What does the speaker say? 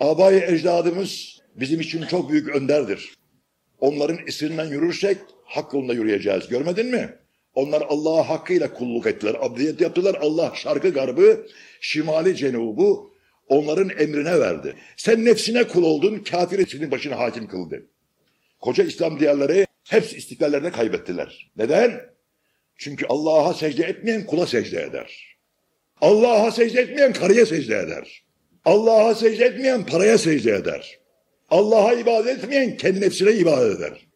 Abayı ecdadımız bizim için çok büyük önderdir. Onların isrinden yürürsek hak yolunda yürüyeceğiz. Görmedin mi? Onlar Allah'a hakkıyla kulluk ettiler. Abdiyet yaptılar. Allah şarkı garbı, şimali cenubu onların emrine verdi. Sen nefsine kul oldun, kafiri senin başına hakim kıldı. Koca İslam diyarları hepsi istiklallerini kaybettiler. Neden? Çünkü Allah'a secde etmeyen kula secde eder. Allah'a secde etmeyen karıya secde eder. Allah'a secde etmeyen paraya secde eder. Allah'a ibadet etmeyen kendi nefsine ibadet eder.